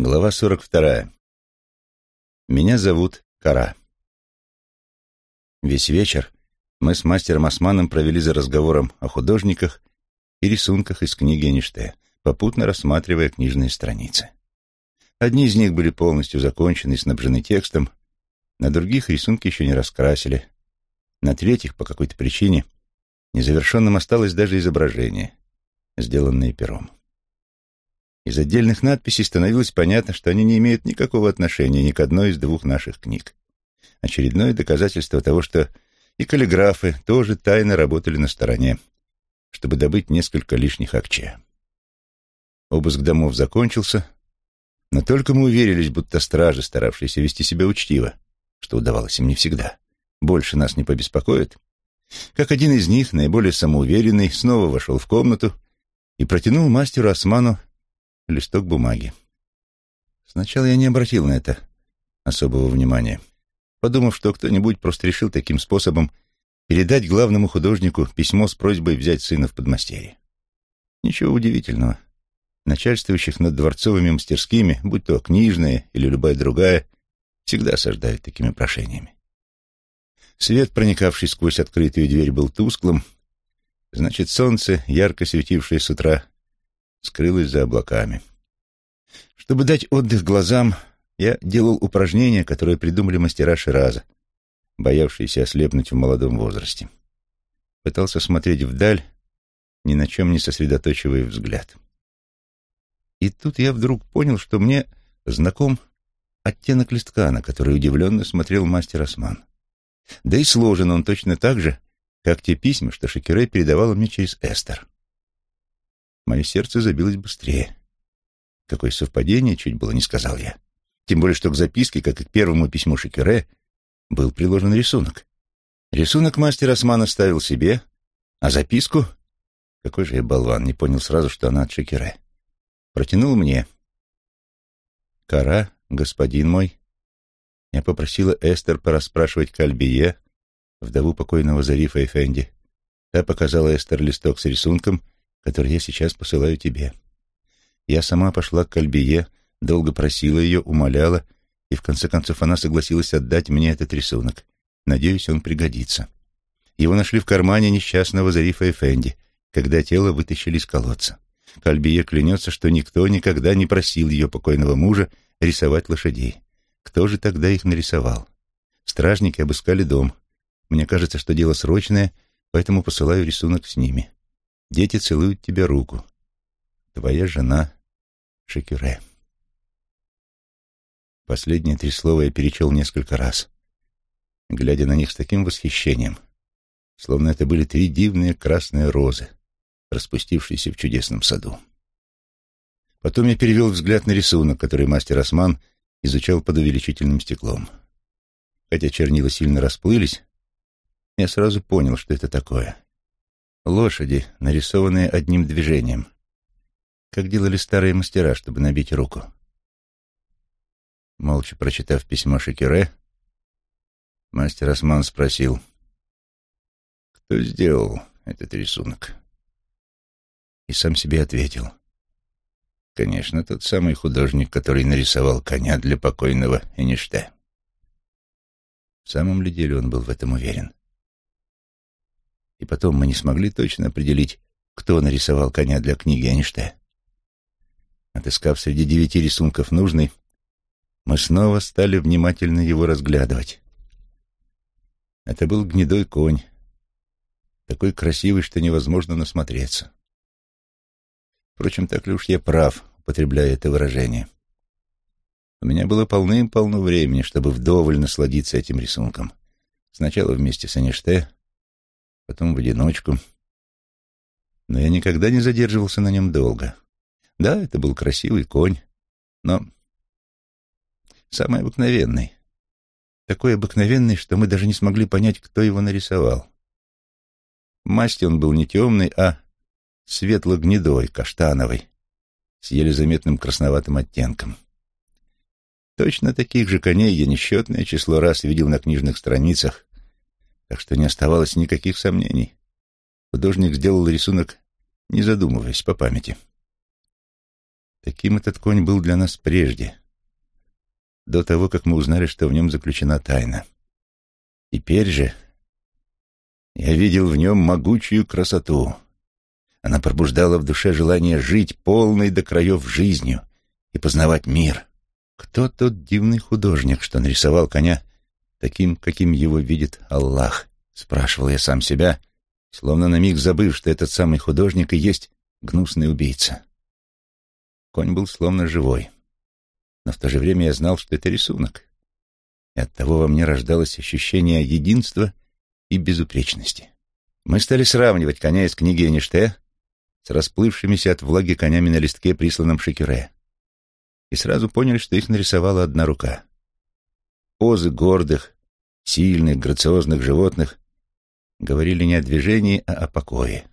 Глава 42. Меня зовут Кара. Весь вечер мы с мастером Османом провели за разговором о художниках и рисунках из книги Эништея, попутно рассматривая книжные страницы. Одни из них были полностью закончены и снабжены текстом, на других рисунки еще не раскрасили, на третьих, по какой-то причине, незавершенным осталось даже изображение, сделанное пером. Из отдельных надписей становилось понятно, что они не имеют никакого отношения ни к одной из двух наших книг. Очередное доказательство того, что и каллиграфы тоже тайно работали на стороне, чтобы добыть несколько лишних акче. Обыск домов закончился, но только мы уверились, будто стражи, старавшиеся вести себя учтиво, что удавалось им не всегда, больше нас не побеспокоит, как один из них, наиболее самоуверенный, снова вошел в комнату и протянул мастеру Осману листок бумаги. Сначала я не обратил на это особого внимания, подумав, что кто-нибудь просто решил таким способом передать главному художнику письмо с просьбой взять сына в подмастерье. Ничего удивительного. Начальствующих над дворцовыми мастерскими, будь то книжная или любая другая, всегда осаждают такими прошениями. Свет, проникавший сквозь открытую дверь, был тусклым, значит, солнце, ярко светившее с утра, скрылась за облаками. Чтобы дать отдых глазам, я делал упражнения, которые придумали мастера Шираза, боявшиеся ослепнуть в молодом возрасте. Пытался смотреть вдаль, ни на чем не сосредоточивая взгляд. И тут я вдруг понял, что мне знаком оттенок листка, на который удивленно смотрел мастер Осман. Да и сложен он точно так же, как те письма, что Шекере передавала мне через Эстер. Мое сердце забилось быстрее. Какое совпадение, чуть было не сказал я. Тем более, что к записке, как и к первому письму Шекере, был приложен рисунок. Рисунок мастер Осман оставил себе, а записку... Какой же я болван, не понял сразу, что она от Шекере. Протянул мне. «Кара, господин мой». Я попросила Эстер порасспрашивать Кальбие, вдову покойного Зарифа Эфенди. Та показала Эстер листок с рисунком — который я сейчас посылаю тебе. Я сама пошла к Кальбие, долго просила ее, умоляла, и в конце концов она согласилась отдать мне этот рисунок. Надеюсь, он пригодится. Его нашли в кармане несчастного Зарифа Эфенди, когда тело вытащили из колодца. Кальбие клянется, что никто никогда не просил ее покойного мужа рисовать лошадей. Кто же тогда их нарисовал? Стражники обыскали дом. Мне кажется, что дело срочное, поэтому посылаю рисунок с ними. Дети целуют тебе руку. Твоя жена Шекюре. Последние три слова я перечел несколько раз, глядя на них с таким восхищением, словно это были три дивные красные розы, распустившиеся в чудесном саду. Потом я перевел взгляд на рисунок, который мастер Осман изучал под увеличительным стеклом. Хотя чернила сильно расплылись, я сразу понял, что это такое. Лошади, нарисованные одним движением. Как делали старые мастера, чтобы набить руку. Молча прочитав письмо Шекере, мастер Осман спросил, кто сделал этот рисунок? И сам себе ответил. Конечно, тот самый художник, который нарисовал коня для покойного Эниште. В самом ли деле он был в этом уверен? Потом мы не смогли точно определить, кто нарисовал коня для книги Эйнштейна. Отыскав среди девяти рисунков нужный, мы снова стали внимательно его разглядывать. Это был гнедой конь, такой красивый, что невозможно насмотреться. Впрочем, так ли уж я прав, употребляя это выражение. У меня было полным-полно времени, чтобы вдоволь насладиться этим рисунком. Сначала вместе с Эништей, потом в одиночку. Но я никогда не задерживался на нем долго. Да, это был красивый конь, но самый обыкновенный. Такой обыкновенный, что мы даже не смогли понять, кто его нарисовал. Масти он был не темный, а светло-гнедой, каштановый, с еле заметным красноватым оттенком. Точно таких же коней я несчетное число раз видел на книжных страницах, так что не оставалось никаких сомнений. Художник сделал рисунок, не задумываясь, по памяти. Таким этот конь был для нас прежде, до того, как мы узнали, что в нем заключена тайна. Теперь же я видел в нем могучую красоту. Она пробуждала в душе желание жить полной до краев жизнью и познавать мир. Кто тот дивный художник, что нарисовал коня таким, каким его видит Аллах? Спрашивал я сам себя, словно на миг забыв, что этот самый художник и есть гнусный убийца. Конь был словно живой, но в то же время я знал, что это рисунок, и оттого во мне рождалось ощущение единства и безупречности. Мы стали сравнивать коня из книги Эништея с расплывшимися от влаги конями на листке, присланном Шекюре, и сразу поняли, что их нарисовала одна рука. Позы гордых, сильных, грациозных животных говорили не о движении, а о покое.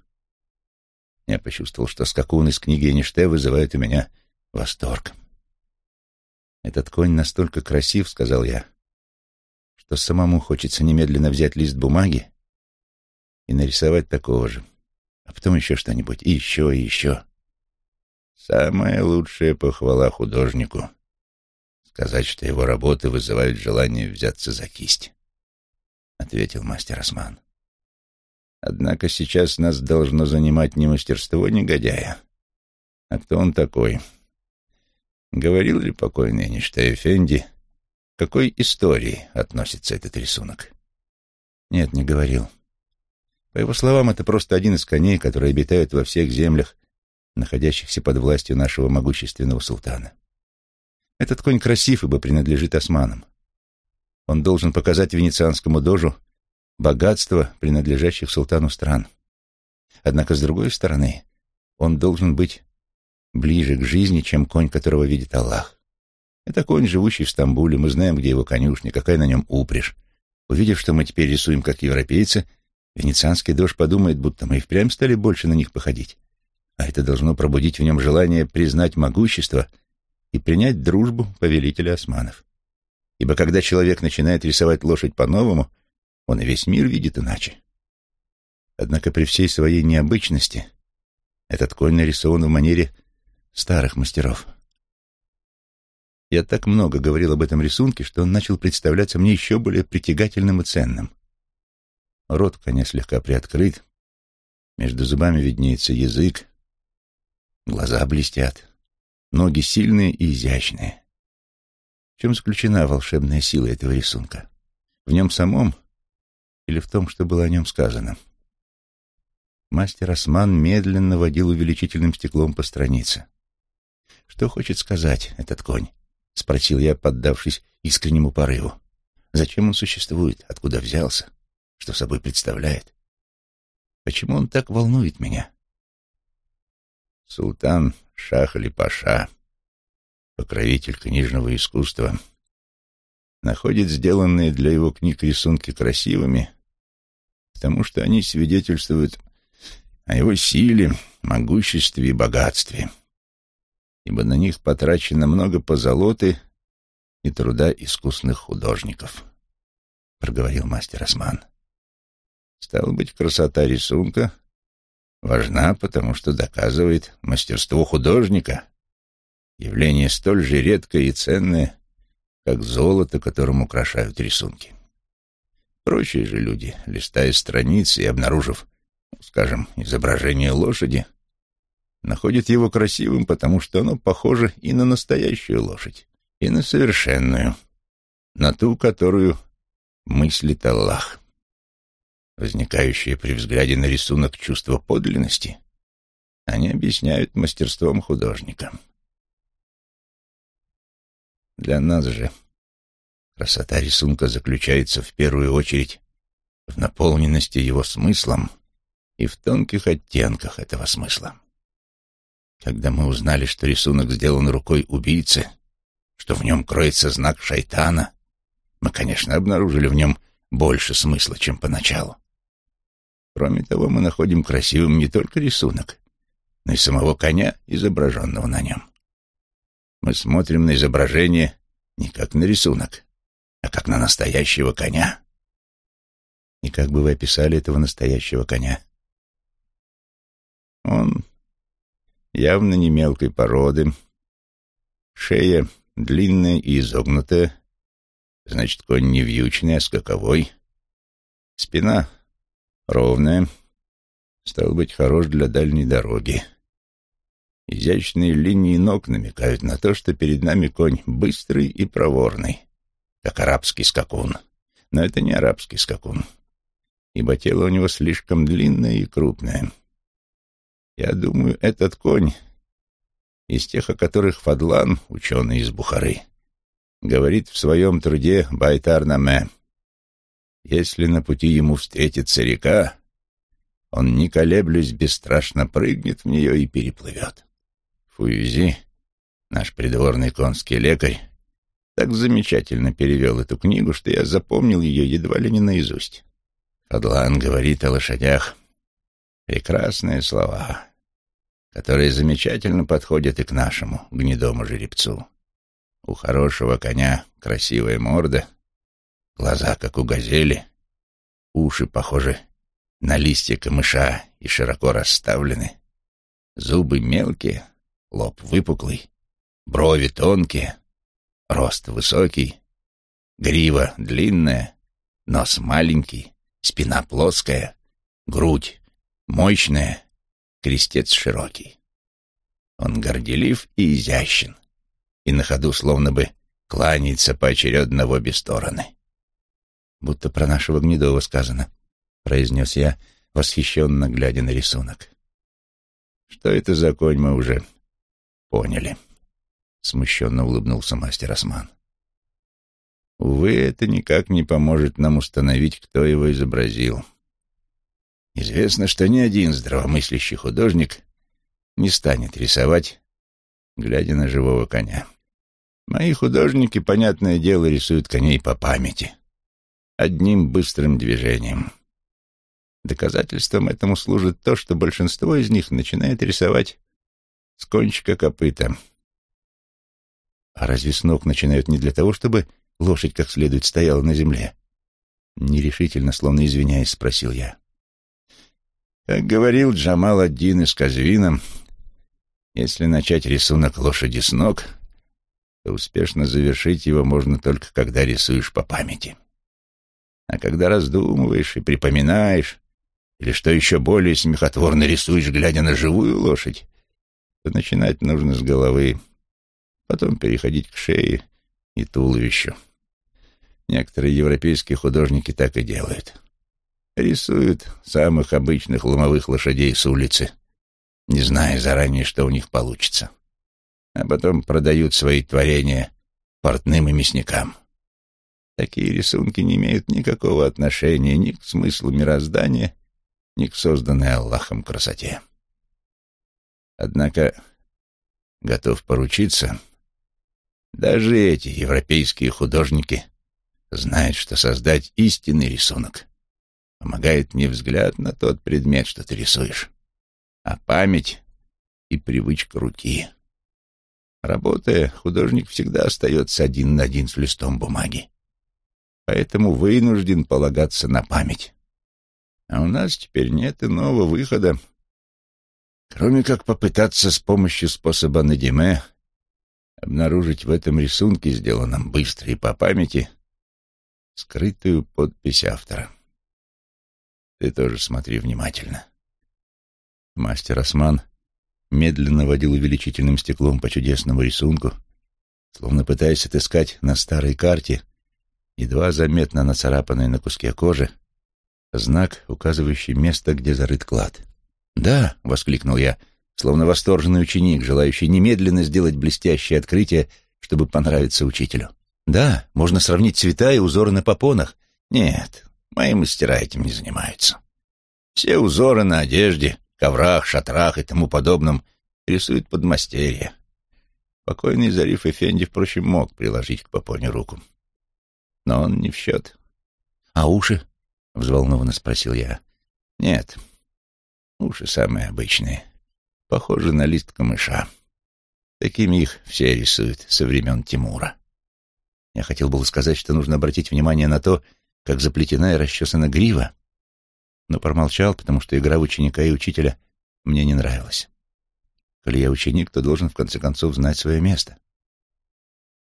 Я почувствовал, что скакун из книги Эништея вызывает у меня восторг. «Этот конь настолько красив», — сказал я, — «что самому хочется немедленно взять лист бумаги и нарисовать такого же, а потом еще что-нибудь, и еще, и еще». Самая лучшая похвала художнику — сказать, что его работы вызывают желание взяться за кисть, — ответил мастер Осман. Однако сейчас нас должно занимать не мастерство негодяя, а кто он такой. Говорил ли покойный Эйнштейн Эфенди, к какой истории относится этот рисунок? Нет, не говорил. По его словам, это просто один из коней, которые обитают во всех землях, находящихся под властью нашего могущественного султана. Этот конь красив, ибо принадлежит османам. Он должен показать венецианскому дожу богатство принадлежащих султану стран. Однако, с другой стороны, он должен быть ближе к жизни, чем конь, которого видит Аллах. Это конь, живущий в Стамбуле, мы знаем, где его конюшня, какая на нем упряжь. Увидев, что мы теперь рисуем как европейцы, венецианский дождь подумает, будто мы и впрямь стали больше на них походить а это должно пробудить в нем желание признать могущество и принять дружбу повелителя османов. Ибо когда человек начинает рисовать лошадь по-новому, он и весь мир видит иначе. Однако при всей своей необычности этот конь нарисован в манере старых мастеров. Я так много говорил об этом рисунке, что он начал представляться мне еще более притягательным и ценным. Рот коня слегка приоткрыт, между зубами виднеется язык, Глаза блестят, ноги сильные и изящные. В чем заключена волшебная сила этого рисунка? В нем самом или в том, что было о нем сказано? Мастер Осман медленно водил увеличительным стеклом по странице. «Что хочет сказать этот конь?» — спросил я, поддавшись искреннему порыву. «Зачем он существует? Откуда взялся? Что собой представляет? Почему он так волнует меня?» Султан Шах или Паша, покровитель книжного искусства, находит сделанные для его книг рисунки красивыми, потому что они свидетельствуют о его силе, могуществе и богатстве, ибо на них потрачено много позолоты и труда искусных художников, — проговорил мастер Осман. Стало быть, красота рисунка — важна, потому что доказывает мастерство художника, явление столь же редкое и ценное, как золото, которым украшают рисунки. Прочие же люди, листая страницы и обнаружив, скажем, изображение лошади, находят его красивым, потому что оно похоже и на настоящую лошадь, и на совершенную, на ту, которую мыслит Аллах возникающее при взгляде на рисунок чувство подлинности, они объясняют мастерством художника. Для нас же красота рисунка заключается в первую очередь в наполненности его смыслом и в тонких оттенках этого смысла. Когда мы узнали, что рисунок сделан рукой убийцы, что в нем кроется знак шайтана, мы, конечно, обнаружили в нем больше смысла, чем поначалу. Кроме того, мы находим красивым не только рисунок, но и самого коня, изображенного на нем. Мы смотрим на изображение не как на рисунок, а как на настоящего коня. И как бы вы описали этого настоящего коня? Он явно не мелкой породы, Шея длинная и изогнутая, значит, конь не вьючный, а скаковой. Спина ровная, стал быть, хорош для дальней дороги. Изящные линии ног намекают на то, что перед нами конь быстрый и проворный, как арабский скакун. Но это не арабский скакун, ибо тело у него слишком длинное и крупное. Я думаю, этот конь из тех, о которых Фадлан, ученый из Бухары, говорит в своем труде Байтар-Наме. Если на пути ему встретится река, он, не колеблясь, бесстрашно прыгнет в нее и переплывет. Фуюзи, наш придворный конский лекарь, так замечательно перевел эту книгу, что я запомнил ее едва ли не наизусть. Фадлан говорит о лошадях. Прекрасные слова, которые замечательно подходят и к нашему гнедому жеребцу. У хорошего коня красивая морда, глаза, как у газели, уши похожи на листья камыша и широко расставлены, зубы мелкие, лоб выпуклый, брови тонкие, рост высокий, грива длинная, нос маленький, спина плоская, грудь мощная, крестец широкий. Он горделив и изящен, и на ходу словно бы кланяется поочередно в обе стороны. «Будто про нашего Гнедова сказано», — произнес я, восхищенно глядя на рисунок. «Что это за конь, мы уже поняли», — смущенно улыбнулся мастер Осман. «Увы, это никак не поможет нам установить, кто его изобразил. Известно, что ни один здравомыслящий художник не станет рисовать, глядя на живого коня. Мои художники, понятное дело, рисуют коней по памяти, одним быстрым движением. Доказательством этому служит то, что большинство из них начинает рисовать с кончика копыта. А разве с ног начинают не для того, чтобы лошадь как следует стояла на земле? Нерешительно, словно извиняясь, спросил я. Как говорил Джамал один из Казвина, если начать рисунок лошади с ног, то успешно завершить его можно только когда рисуешь по памяти. А когда раздумываешь и припоминаешь, или, что еще более смехотворно, рисуешь, глядя на живую лошадь, то начинать нужно с головы, потом переходить к шее и туловищу. Некоторые европейские художники так и делают. Рисуют самых обычных ломовых лошадей с улицы, не зная заранее, что у них получится. А потом продают свои творения портным и мясникам. Такие рисунки не имеют никакого отношения ни к смыслу мироздания, ни к созданной Аллахом красоте. Однако, готов поручиться, даже эти европейские художники знают, что создать истинный рисунок помогает не взгляд на тот предмет, что ты рисуешь, а память и привычка руки. Работая, художник всегда остается один на один с листом бумаги, поэтому вынужден полагаться на память. А у нас теперь нет иного выхода, Кроме как попытаться с помощью способа Надиме обнаружить в этом рисунке, сделанном быстро и по памяти, скрытую подпись автора. Ты тоже смотри внимательно. Мастер Осман медленно водил увеличительным стеклом по чудесному рисунку, словно пытаясь отыскать на старой карте, едва заметно нацарапанной на куске кожи, знак, указывающий место, где зарыт клад. «Да!» — воскликнул я, словно восторженный ученик, желающий немедленно сделать блестящее открытие, чтобы понравиться учителю. «Да, можно сравнить цвета и узоры на попонах. Нет, мои мастера этим не занимаются. Все узоры на одежде, коврах, шатрах и тому подобном рисуют подмастерье. Покойный Зариф Эфенди, впрочем, мог приложить к попоне руку. Но он не в счет. «А уши?» — взволнованно спросил я. «Нет, Уши самые обычные, похожи на лист камыша. Такими их все рисуют со времен Тимура. Я хотел было сказать, что нужно обратить внимание на то, как заплетена и расчесана грива, но промолчал, потому что игра ученика и учителя мне не нравилась. Коли я ученик, то должен в конце концов знать свое место.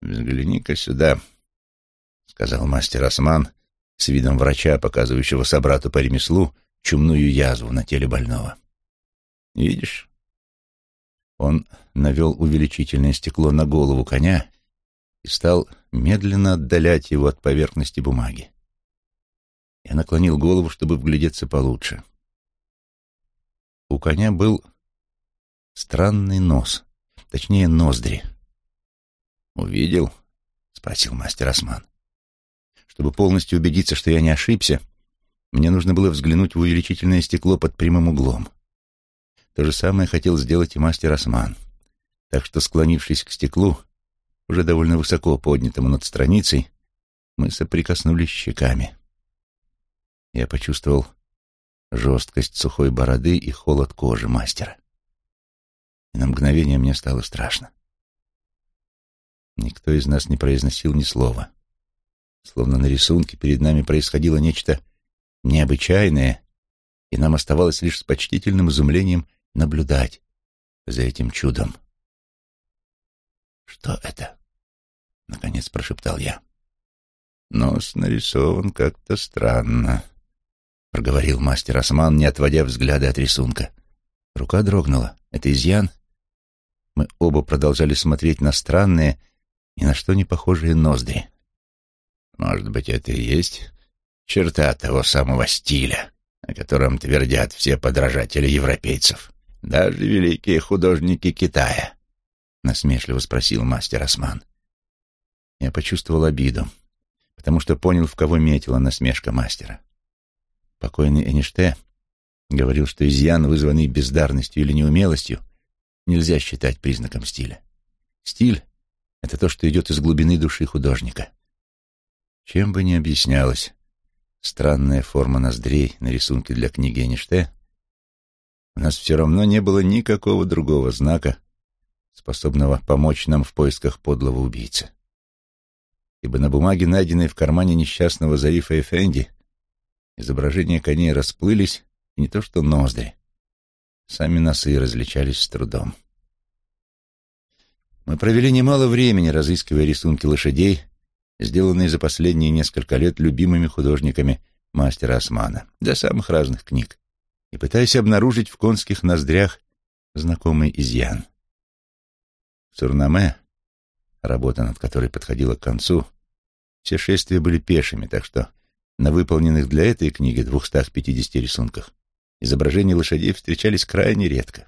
«Взгляни-ка сюда», — сказал мастер Осман с видом врача, показывающего собрату по ремеслу чумную язву на теле больного. «Видишь?» Он навел увеличительное стекло на голову коня и стал медленно отдалять его от поверхности бумаги. Я наклонил голову, чтобы вглядеться получше. У коня был странный нос, точнее, ноздри. «Увидел?» — спросил мастер Осман. Чтобы полностью убедиться, что я не ошибся, мне нужно было взглянуть в увеличительное стекло под прямым углом. То же самое хотел сделать и мастер Осман. Так что, склонившись к стеклу, уже довольно высоко поднятому над страницей, мы соприкоснулись щеками. Я почувствовал жесткость сухой бороды и холод кожи мастера. И на мгновение мне стало страшно. Никто из нас не произносил ни слова. Словно на рисунке перед нами происходило нечто необычайное, и нам оставалось лишь с почтительным изумлением наблюдать за этим чудом. «Что это?» — наконец прошептал я. «Нос нарисован как-то странно», — проговорил мастер Осман, не отводя взгляда от рисунка. Рука дрогнула. «Это изъян?» Мы оба продолжали смотреть на странные, ни на что не похожие ноздри. «Может быть, это и есть черта того самого стиля, о котором твердят все подражатели европейцев, даже великие художники Китая?» — насмешливо спросил мастер Осман. Я почувствовал обиду, потому что понял, в кого метила насмешка мастера. Покойный Эниште говорил, что изъян, вызванный бездарностью или неумелостью, нельзя считать признаком стиля. Стиль — это то, что идет из глубины души художника. Чем бы ни объяснялась странная форма ноздрей на рисунке для книги Эниште, у нас все равно не было никакого другого знака, способного помочь нам в поисках подлого убийцы. Ибо на бумаге, найденной в кармане несчастного Зарифа Эфенди, Изображения коней расплылись, и не то что ноздри. Сами носы различались с трудом. Мы провели немало времени, разыскивая рисунки лошадей, сделанные за последние несколько лет любимыми художниками мастера Османа, для самых разных книг, и пытаясь обнаружить в конских ноздрях знакомый изъян. В Сурнаме, работа над которой подходила к концу, все шествия были пешими, так что на выполненных для этой книги 250 рисунках изображения лошадей встречались крайне редко.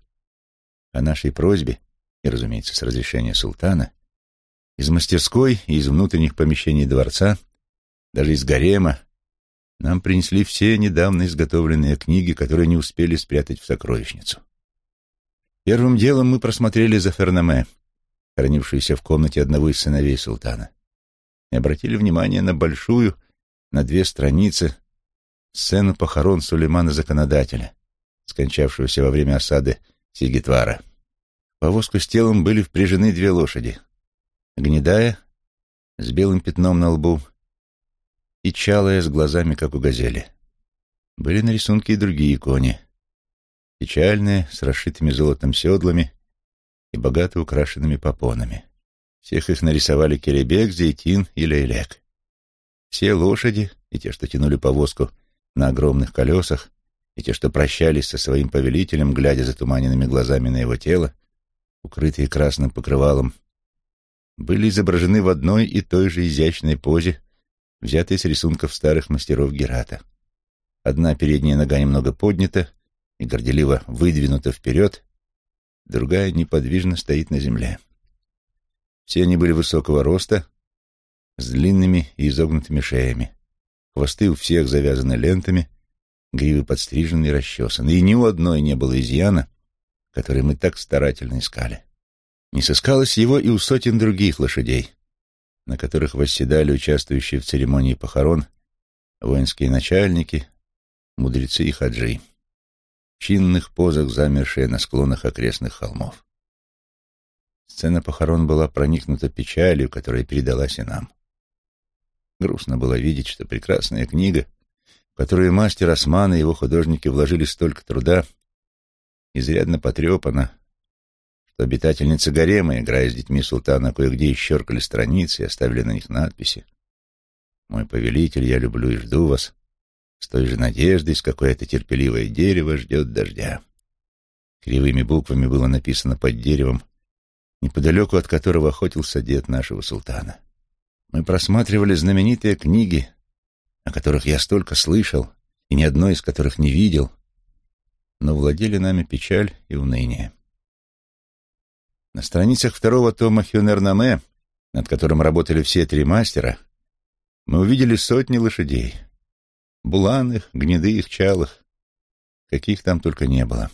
О нашей просьбе, и, разумеется, с разрешения султана, из мастерской и из внутренних помещений дворца, даже из гарема, нам принесли все недавно изготовленные книги, которые не успели спрятать в сокровищницу. Первым делом мы просмотрели Зафернаме, хранившуюся в комнате одного из сыновей султана, и обратили внимание на большую, на две страницы сцену похорон Сулеймана Законодателя, скончавшегося во время осады Сигитвара. В повозку с телом были впряжены две лошади. Гнедая, с белым пятном на лбу, и чалая, с глазами, как у газели. Были на рисунке и другие кони. Печальные, с расшитыми золотом седлами и богато украшенными попонами. Всех их нарисовали Керебек, Зейтин и Лейлек. Все лошади, и те, что тянули повозку на огромных колесах, и те, что прощались со своим повелителем, глядя затуманенными глазами на его тело, укрытые красным покрывалом, были изображены в одной и той же изящной позе, взятой с рисунков старых мастеров Герата. Одна передняя нога немного поднята и горделиво выдвинута вперед, другая неподвижно стоит на земле. Все они были высокого роста, с длинными и изогнутыми шеями. Хвосты у всех завязаны лентами, гривы подстрижены и расчесаны, и ни у одной не было изъяна, который мы так старательно искали. Не сыскалось его и у сотен других лошадей, на которых восседали участвующие в церемонии похорон воинские начальники, мудрецы и хаджи, в чинных позах, замершие на склонах окрестных холмов. Сцена похорон была проникнута печалью, которая передалась и нам. Грустно было видеть, что прекрасная книга, в которую мастер Осман и его художники вложили столько труда, изрядно потрепана, что обитательницы гарема, играя с детьми султана, кое-где исчеркали страницы и оставили на них надписи. «Мой повелитель, я люблю и жду вас, с той же надеждой, с какой это терпеливое дерево ждет дождя». Кривыми буквами было написано под деревом, неподалеку от которого охотился дед нашего султана. Мы просматривали знаменитые книги, о которых я столько слышал, и ни одной из которых не видел, но владели нами печаль и уныние. На страницах второго тома Хюнернаме, над которым работали все три мастера, мы увидели сотни лошадей. Буланых, гнедых, чалых, каких там только не было.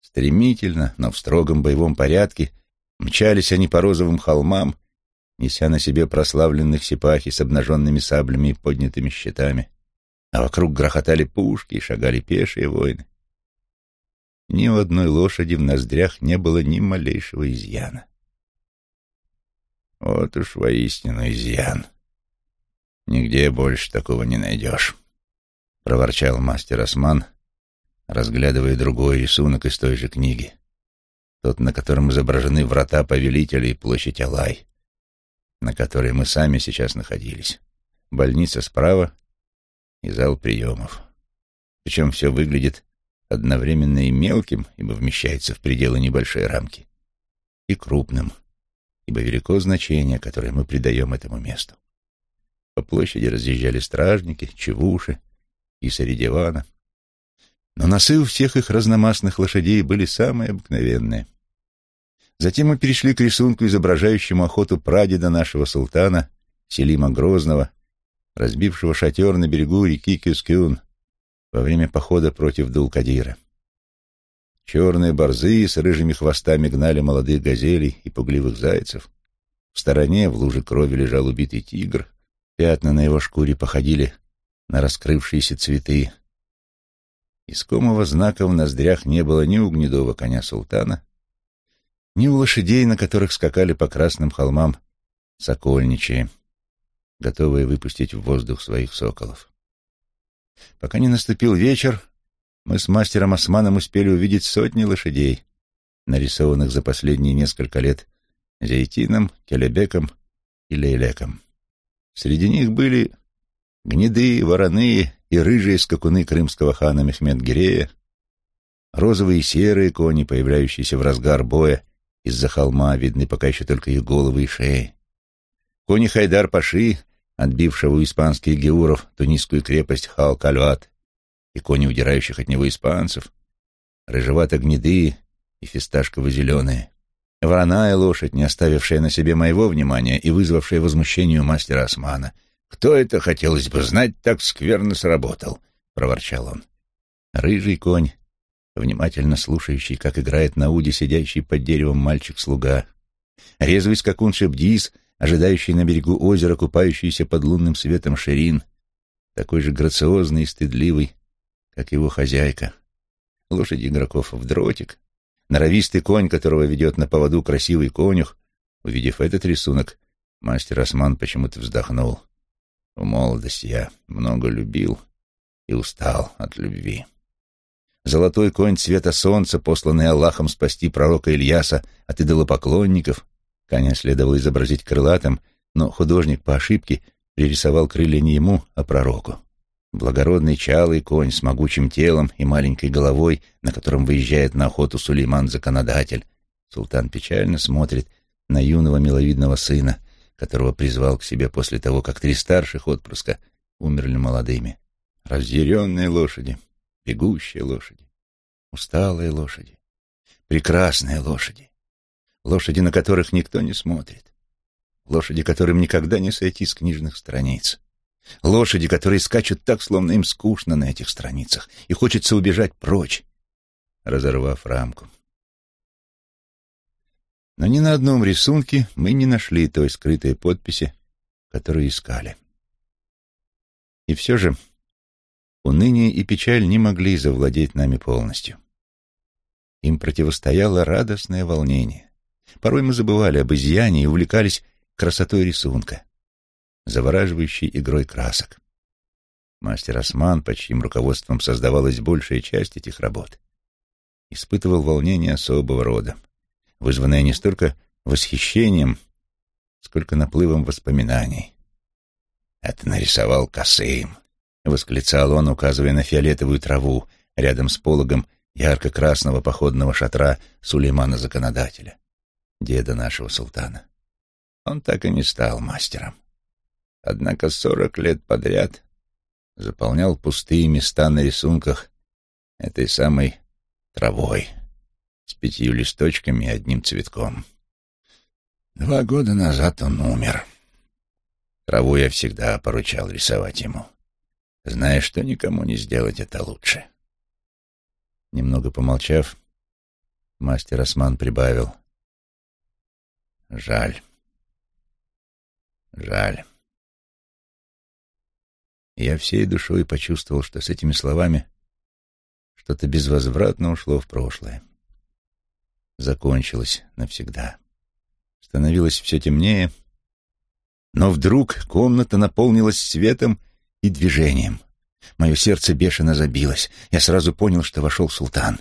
Стремительно, но в строгом боевом порядке мчались они по розовым холмам, неся на себе прославленных сипахи с обнаженными саблями и поднятыми щитами, а вокруг грохотали пушки и шагали пешие воины. Ни у одной лошади в ноздрях не было ни малейшего изъяна. Вот уж воистину изъян. Нигде больше такого не найдешь, — проворчал мастер Осман, разглядывая другой рисунок из той же книги, тот, на котором изображены врата повелителя и площадь Алай, на которой мы сами сейчас находились. Больница справа и зал приемов. Причем все выглядит одновременно и мелким, ибо вмещается в пределы небольшой рамки, и крупным, ибо велико значение, которое мы придаем этому месту. По площади разъезжали стражники, чевуши, и дивана. Но носы у всех их разномастных лошадей были самые обыкновенные. Затем мы перешли к рисунку, изображающему охоту прадеда нашего султана, Селима Грозного, разбившего шатер на берегу реки Кюскюн во время похода против Дулкадира. Черные борзы с рыжими хвостами гнали молодых газелей и пугливых зайцев. В стороне в луже крови лежал убитый тигр. Пятна на его шкуре походили на раскрывшиеся цветы. Искомого знака в ноздрях не было ни у гнедого коня султана, ни у лошадей, на которых скакали по красным холмам сокольничьи, готовые выпустить в воздух своих соколов. Пока не наступил вечер, мы с мастером Османом успели увидеть сотни лошадей, нарисованных за последние несколько лет Зейтином, Келебеком и Лейлеком. Среди них были гнедые, вороные и рыжие скакуны крымского хана Мехмед-Гирея, розовые и серые кони, появляющиеся в разгар боя из-за холма, видны пока еще только их головы и шеи. Кони Хайдар-Паши отбившего у испанских геуров тунисскую крепость Хао-Кальват, и кони удирающих от него испанцев, рыжевато-гнедые и фисташково-зеленые. Вороная лошадь, не оставившая на себе моего внимания и вызвавшая у мастера Османа. «Кто это, хотелось бы знать, так скверно сработал?» — проворчал он. Рыжий конь, внимательно слушающий, как играет на уде сидящий под деревом мальчик-слуга. Резвый скакун Шебдис — ожидающий на берегу озера, купающийся под лунным светом Ширин, такой же грациозный и стыдливый, как его хозяйка. Лошадь игроков в дротик, норовистый конь, которого ведет на поводу красивый конюх. Увидев этот рисунок, мастер Осман почему-то вздохнул. В молодости я много любил и устал от любви. Золотой конь цвета солнца, посланный Аллахом спасти пророка Ильяса от идолопоклонников, Коня следовало изобразить крылатым, но художник по ошибке пририсовал крылья не ему, а пророку. Благородный чалый конь с могучим телом и маленькой головой, на котором выезжает на охоту Сулейман-законодатель. Султан печально смотрит на юного миловидного сына, которого призвал к себе после того, как три старших отпрыска умерли молодыми. Разъяренные лошади, бегущие лошади, усталые лошади, прекрасные лошади лошади, на которых никто не смотрит, лошади, которым никогда не сойти с книжных страниц, лошади, которые скачут так, словно им скучно на этих страницах, и хочется убежать прочь, разорвав рамку. Но ни на одном рисунке мы не нашли той скрытой подписи, которую искали. И все же уныние и печаль не могли завладеть нами полностью. Им противостояло радостное волнение. Порой мы забывали об изъяне и увлекались красотой рисунка, завораживающей игрой красок. Мастер Осман, под чьим руководством создавалась большая часть этих работ, испытывал волнение особого рода. вызванное не столько восхищением, сколько наплывом воспоминаний. «Это нарисовал Косым», — восклицал он, указывая на фиолетовую траву рядом с пологом ярко-красного походного шатра Сулеймана-законодателя, деда нашего султана. Он так и не стал мастером. Однако сорок лет подряд заполнял пустые места на рисунках этой самой травой с пятью листочками и одним цветком. Два года назад он умер. Траву я всегда поручал рисовать ему, зная, что никому не сделать это лучше. Немного помолчав, мастер Осман прибавил. Жаль. Жаль. Я всей душой почувствовал, что с этими словами что-то безвозвратно ушло в прошлое. Закончилось навсегда. Становилось все темнее, но вдруг комната наполнилась светом и движением. Мое сердце бешено забилось. Я сразу понял, что вошел султан.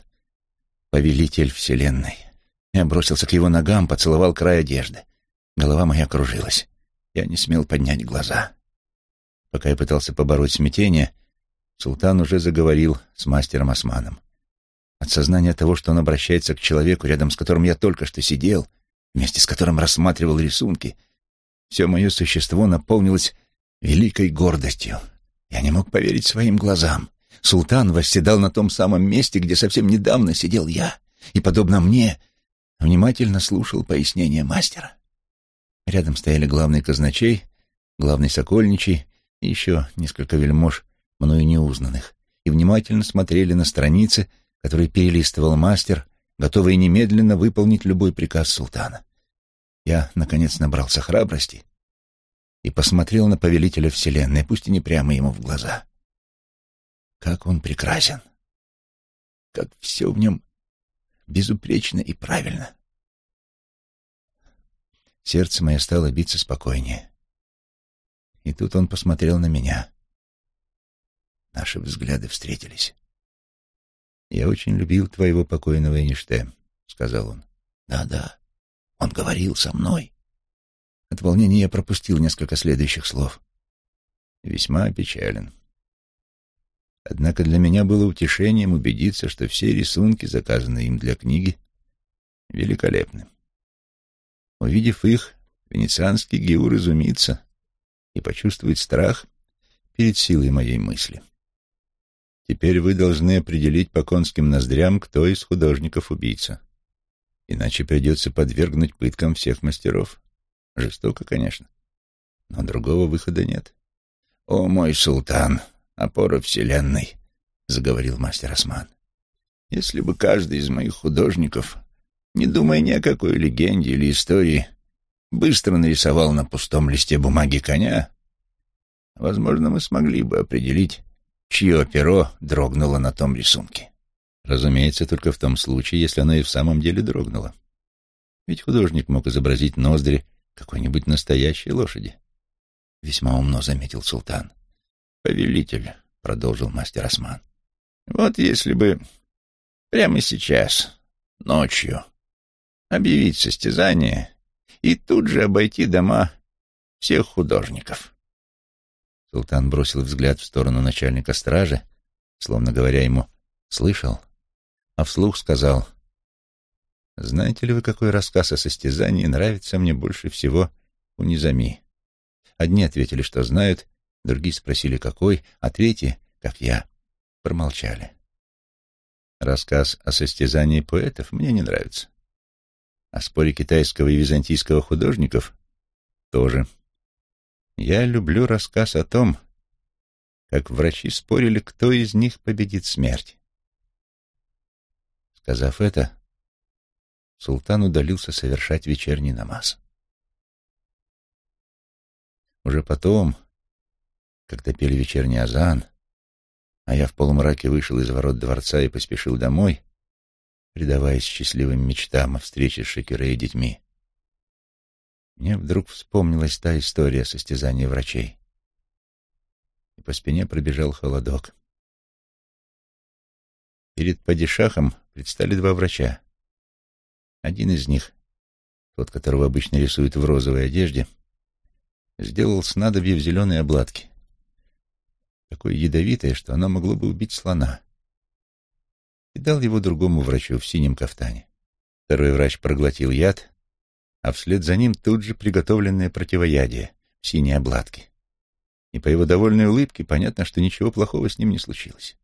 Повелитель вселенной. Я бросился к его ногам, поцеловал край одежды. Голова моя кружилась. Я не смел поднять глаза. Пока я пытался побороть смятение, султан уже заговорил с мастером Османом. От сознания того, что он обращается к человеку, рядом с которым я только что сидел, вместе с которым рассматривал рисунки, все мое существо наполнилось великой гордостью. Я не мог поверить своим глазам. Султан восседал на том самом месте, где совсем недавно сидел я, и, подобно мне, внимательно слушал пояснения мастера. Рядом стояли главный казначей, главный сокольничий и еще несколько вельмож, мною неузнанных, и внимательно смотрели на страницы, которые перелистывал мастер, готовый немедленно выполнить любой приказ султана. Я, наконец, набрался храбрости и посмотрел на повелителя вселенной, пусть и не прямо ему в глаза. Как он прекрасен! Как все в нем безупречно и правильно! Сердце мое стало биться спокойнее. И тут он посмотрел на меня. Наши взгляды встретились. «Я очень любил твоего покойного Эйнштейн», — сказал он. «Да-да, он говорил со мной». От волнения я пропустил несколько следующих слов. Весьма печален. Однако для меня было утешением убедиться, что все рисунки, заказанные им для книги, великолепны. Увидев их, венецианский Геур изумится и почувствует страх перед силой моей мысли. Теперь вы должны определить по конским ноздрям, кто из художников убийца. Иначе придется подвергнуть пыткам всех мастеров. Жестоко, конечно, но другого выхода нет. — О, мой султан, опора вселенной, — заговорил мастер Осман. — Если бы каждый из моих художников, не думая ни о какой легенде или истории, быстро нарисовал на пустом листе бумаги коня, возможно, мы смогли бы определить, чье перо дрогнуло на том рисунке. Разумеется, только в том случае, если оно и в самом деле дрогнуло. Ведь художник мог изобразить ноздри какой-нибудь настоящей лошади. Весьма умно заметил султан. «Повелитель», — продолжил мастер Осман, — «вот если бы прямо сейчас, ночью, объявить состязание и тут же обойти дома всех художников». Султан бросил взгляд в сторону начальника стражи, словно говоря ему «слышал?», а вслух сказал знаете ли вы, какой рассказ о состязании нравится мне больше всего у Низами? Одни ответили, что знают, другие спросили, какой, а третьи, как я, промолчали. Рассказ о состязании поэтов мне не нравится. О споре китайского и византийского художников тоже. Я люблю рассказ о том, как врачи спорили, кто из них победит смерть. Сказав это, султан удалился совершать вечерний намаз. Уже потом, когда пели вечерний азан, а я в полумраке вышел из ворот дворца и поспешил домой, предаваясь счастливым мечтам о встрече с Шекерой и детьми, мне вдруг вспомнилась та история состязания врачей, и по спине пробежал холодок. Перед падишахом предстали два врача Один из них, тот, которого обычно рисуют в розовой одежде, сделал снадобье в зеленой обладке. Такое ядовитое, что оно могло бы убить слона. И дал его другому врачу в синем кафтане. Второй врач проглотил яд, а вслед за ним тут же приготовленное противоядие в синей обладке. И по его довольной улыбке понятно, что ничего плохого с ним не случилось.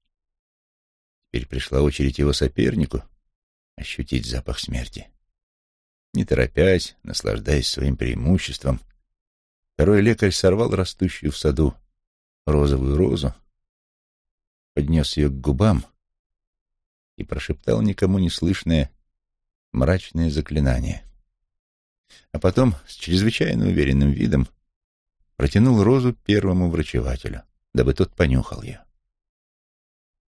Теперь пришла очередь его сопернику ощутить запах смерти. Не торопясь, наслаждаясь своим преимуществом, второй лекарь сорвал растущую в саду розовую розу, поднес ее к губам и прошептал никому не слышное мрачное заклинание. А потом с чрезвычайно уверенным видом протянул розу первому врачевателю, дабы тот понюхал ее.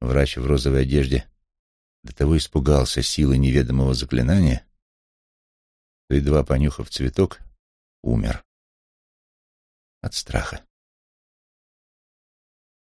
Врач в розовой одежде до того испугался силы неведомого заклинания, что, едва понюхав цветок, умер от страха.